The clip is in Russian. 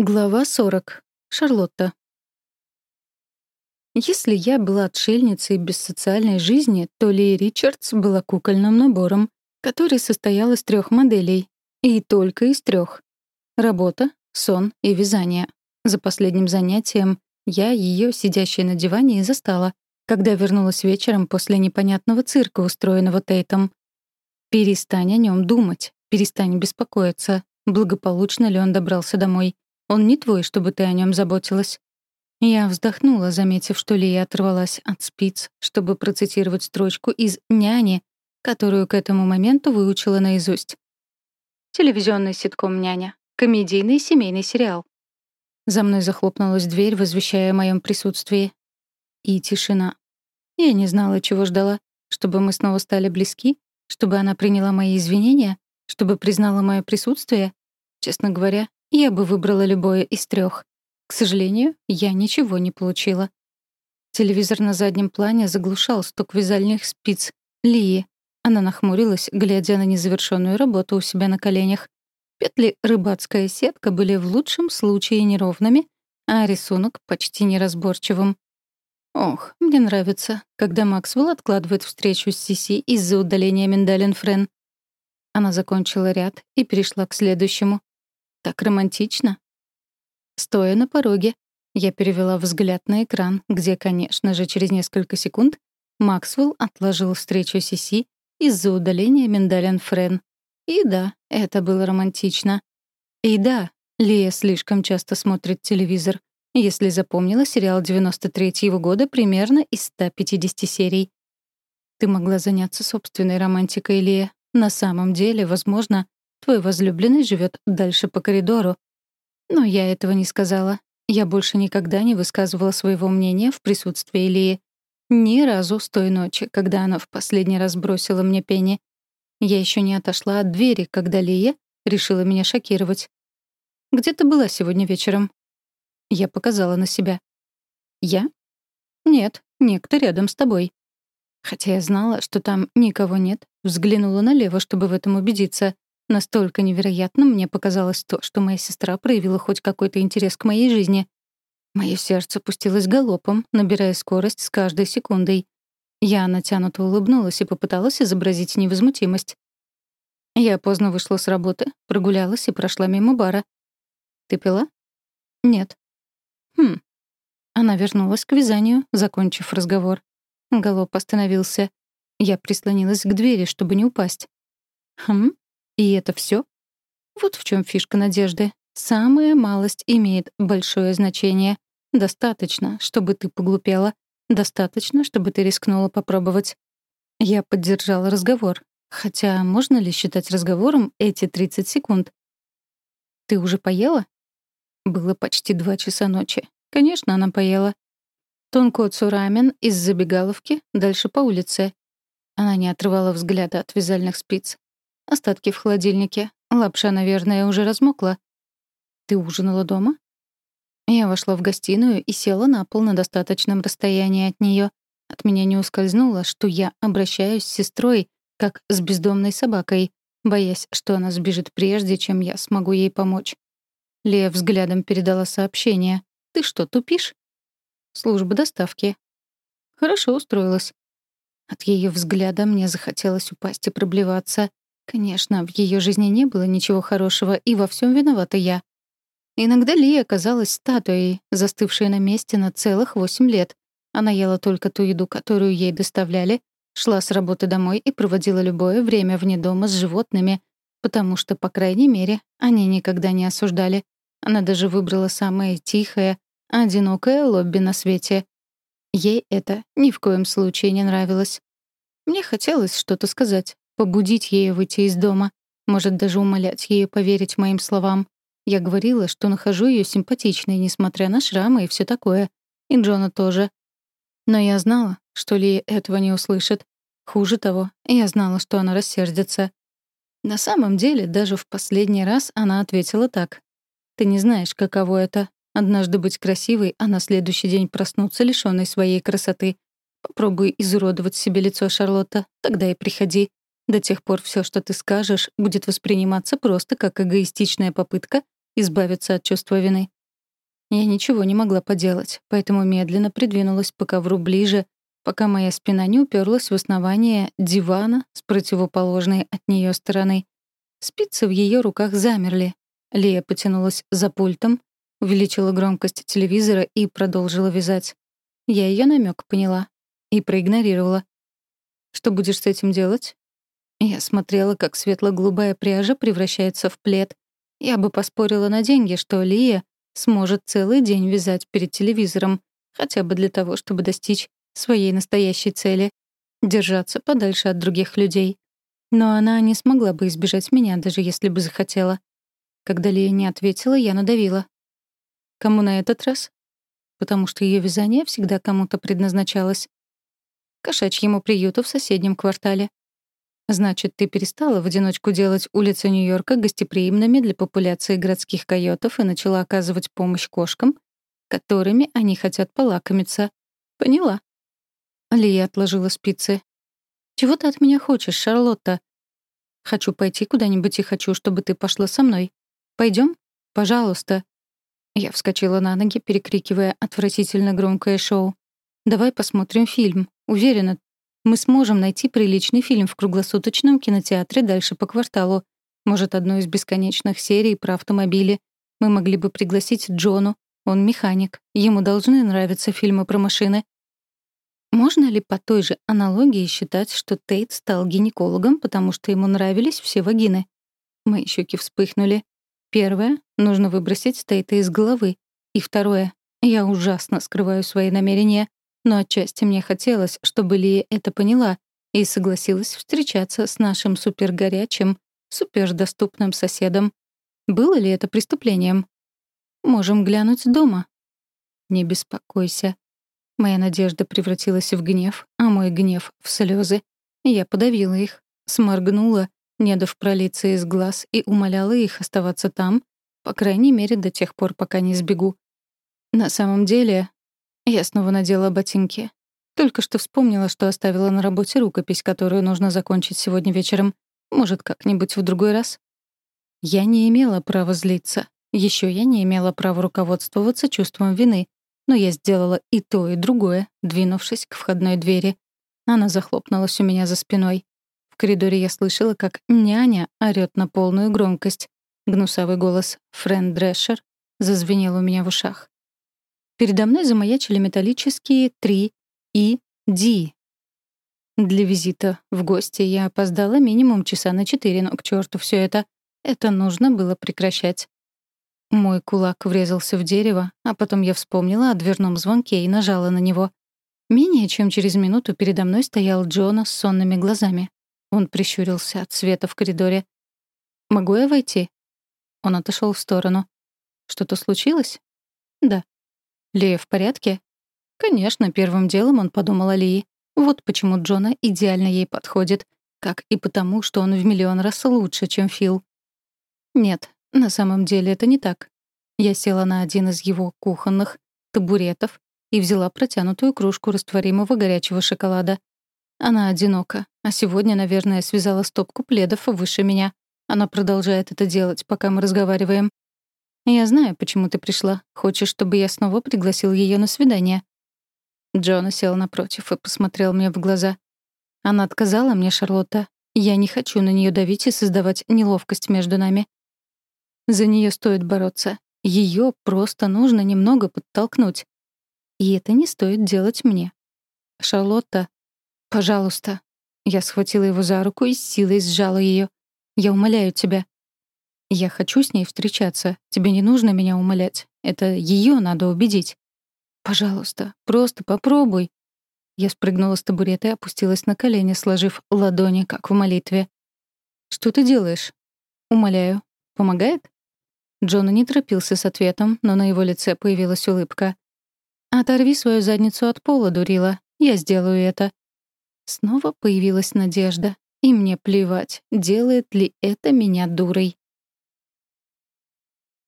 Глава 40. Шарлотта. Если я была отшельницей без социальной жизни, то Ли Ричардс была кукольным набором, который состоял из трех моделей. И только из трех. Работа, сон и вязание. За последним занятием я ее, сидящей на диване, и застала, когда вернулась вечером после непонятного цирка, устроенного Тейтом. Перестань о нем думать, перестань беспокоиться, благополучно ли он добрался домой — он не твой, чтобы ты о нем заботилась». Я вздохнула, заметив, что Лия оторвалась от спиц, чтобы процитировать строчку из «Няни», которую к этому моменту выучила наизусть. Телевизионный ситком «Няня». Комедийный семейный сериал. За мной захлопнулась дверь, возвещая о моем присутствии. И тишина. Я не знала, чего ждала. Чтобы мы снова стали близки? Чтобы она приняла мои извинения? Чтобы признала мое присутствие? Честно говоря, я бы выбрала любое из трех. К сожалению, я ничего не получила. Телевизор на заднем плане заглушал стук вязальных спиц Лии. Она нахмурилась, глядя на незавершенную работу у себя на коленях. Петли рыбацкая сетка были в лучшем случае неровными, а рисунок почти неразборчивым. Ох, мне нравится, когда Максвелл откладывает встречу с Сиси из-за удаления миндалин Френ. Она закончила ряд и перешла к следующему. Так романтично. Стоя на пороге, я перевела взгляд на экран, где, конечно же, через несколько секунд Максвелл отложил встречу Сиси из-за удаления миндалин Френ. И да, это было романтично. И да, Лия слишком часто смотрит телевизор. Если запомнила, сериал 93-го года примерно из 150 серий. Ты могла заняться собственной романтикой, Лия. На самом деле, возможно, Твой возлюбленный живет дальше по коридору. Но я этого не сказала. Я больше никогда не высказывала своего мнения в присутствии Ильи. Ни разу с той ночи, когда она в последний раз бросила мне пени. Я еще не отошла от двери, когда Лия решила меня шокировать. «Где ты была сегодня вечером?» Я показала на себя. «Я?» «Нет, некто рядом с тобой». Хотя я знала, что там никого нет, взглянула налево, чтобы в этом убедиться. Настолько невероятным мне показалось то, что моя сестра проявила хоть какой-то интерес к моей жизни. Мое сердце пустилось галопом, набирая скорость с каждой секундой. Я натянуто улыбнулась и попыталась изобразить невозмутимость. Я поздно вышла с работы, прогулялась и прошла мимо бара. «Ты пила?» «Нет». «Хм». Она вернулась к вязанию, закончив разговор. Галоп остановился. Я прислонилась к двери, чтобы не упасть. «Хм?» И это все? Вот в чем фишка надежды. Самая малость имеет большое значение. Достаточно, чтобы ты поглупела. Достаточно, чтобы ты рискнула попробовать. Я поддержала разговор. Хотя можно ли считать разговором эти 30 секунд? «Ты уже поела?» Было почти два часа ночи. Конечно, она поела. Тонкоцу рамен из забегаловки, дальше по улице. Она не отрывала взгляда от вязальных спиц. Остатки в холодильнике. Лапша, наверное, уже размокла. Ты ужинала дома? Я вошла в гостиную и села на пол на достаточном расстоянии от нее. От меня не ускользнуло, что я обращаюсь с сестрой, как с бездомной собакой, боясь, что она сбежит прежде, чем я смогу ей помочь. Лея взглядом передала сообщение. «Ты что, тупишь?» «Служба доставки». «Хорошо устроилась». От ее взгляда мне захотелось упасть и проблеваться. Конечно, в ее жизни не было ничего хорошего, и во всем виновата я. Иногда Лия казалась статуей, застывшей на месте на целых восемь лет. Она ела только ту еду, которую ей доставляли, шла с работы домой и проводила любое время вне дома с животными, потому что, по крайней мере, они никогда не осуждали. Она даже выбрала самое тихое, одинокое лобби на свете. Ей это ни в коем случае не нравилось. Мне хотелось что-то сказать, побудить ее выйти из дома, может даже умолять ее поверить моим словам. Я говорила, что нахожу ее симпатичной, несмотря на шрамы и все такое. И Джона тоже. Но я знала, что Ли этого не услышит. Хуже того, я знала, что она рассердится. На самом деле, даже в последний раз она ответила так. «Ты не знаешь, каково это — однажды быть красивой, а на следующий день проснуться лишённой своей красоты. Попробуй изуродовать себе лицо, Шарлотта, тогда и приходи. До тех пор все, что ты скажешь, будет восприниматься просто как эгоистичная попытка избавиться от чувства вины. Я ничего не могла поделать, поэтому медленно придвинулась по ковру ближе, пока моя спина не уперлась в основание дивана с противоположной от нее стороны. Спицы в ее руках замерли. Лия потянулась за пультом, увеличила громкость телевизора и продолжила вязать. Я ее намек поняла и проигнорировала. «Что будешь с этим делать?» Я смотрела, как светло-голубая пряжа превращается в плед. Я бы поспорила на деньги, что Лия сможет целый день вязать перед телевизором, хотя бы для того, чтобы достичь своей настоящей цели — держаться подальше от других людей. Но она не смогла бы избежать меня, даже если бы захотела. Когда Лия не ответила, я надавила. Кому на этот раз? Потому что ее вязание всегда кому-то предназначалось. Кошачьему приюту в соседнем квартале. Значит, ты перестала в одиночку делать улицы Нью-Йорка гостеприимными для популяции городских койотов и начала оказывать помощь кошкам, которыми они хотят полакомиться. Поняла. Лия отложила спицы. «Чего ты от меня хочешь, Шарлотта?» «Хочу пойти куда-нибудь и хочу, чтобы ты пошла со мной. Пойдем? Пожалуйста». Я вскочила на ноги, перекрикивая отвратительно громкое шоу. «Давай посмотрим фильм. Уверена, мы сможем найти приличный фильм в круглосуточном кинотеатре дальше по кварталу. Может, одну из бесконечных серий про автомобили. Мы могли бы пригласить Джону. Он механик. Ему должны нравиться фильмы про машины. Можно ли по той же аналогии считать, что Тейт стал гинекологом, потому что ему нравились все вагины? Мои щеки вспыхнули. Первое — нужно выбросить Тейта из головы. И второе — я ужасно скрываю свои намерения но отчасти мне хотелось, чтобы Лия это поняла и согласилась встречаться с нашим супергорячим, супердоступным соседом. Было ли это преступлением? Можем глянуть дома. Не беспокойся. Моя надежда превратилась в гнев, а мой гнев — в слезы. Я подавила их, сморгнула, не дав пролиться из глаз, и умоляла их оставаться там, по крайней мере, до тех пор, пока не сбегу. На самом деле, я снова надела ботинки. Только что вспомнила, что оставила на работе рукопись, которую нужно закончить сегодня вечером. Может, как-нибудь в другой раз? Я не имела права злиться. Еще я не имела права руководствоваться чувством вины. Но я сделала и то, и другое, двинувшись к входной двери. Она захлопнулась у меня за спиной. В коридоре я слышала, как няня орёт на полную громкость. Гнусавый голос Френ Дрешер зазвенел у меня в ушах. Передо мной замаячили металлические 3 и D. Для визита в гости я опоздала минимум часа на четыре, но к черту все это. Это нужно было прекращать. Мой кулак врезался в дерево, а потом я вспомнила о дверном звонке и нажала на него. Менее чем через минуту передо мной стоял Джона с сонными глазами. Он прищурился от света в коридоре. «Могу я войти?» Он отошел в сторону. «Что-то случилось?» «Да». «Лея в порядке?» Конечно, первым делом он подумал о Лии. Вот почему Джона идеально ей подходит. Как и потому, что он в миллион раз лучше, чем Фил. Нет, на самом деле это не так. Я села на один из его кухонных табуретов и взяла протянутую кружку растворимого горячего шоколада. Она одинока, а сегодня, наверное, связала стопку пледов выше меня. Она продолжает это делать, пока мы разговариваем. «Я знаю, почему ты пришла. Хочешь, чтобы я снова пригласил ее на свидание?» Джона сел напротив и посмотрел мне в глаза. «Она отказала мне, Шарлотта. Я не хочу на нее давить и создавать неловкость между нами. За нее стоит бороться. Ее просто нужно немного подтолкнуть. И это не стоит делать мне. Шарлотта, пожалуйста». Я схватила его за руку и с силой сжала ее. «Я умоляю тебя, я хочу с ней встречаться. Тебе не нужно меня умолять. Это ее надо убедить. Пожалуйста, просто попробуй. Я спрыгнула с табурета и опустилась на колени, сложив ладони, как в молитве. «Что ты делаешь?» «Умоляю. Помогает?» Джона не торопился с ответом, но на его лице появилась улыбка. «Оторви свою задницу от пола, дурила. Я сделаю это». Снова появилась надежда. И мне плевать, делает ли это меня дурой.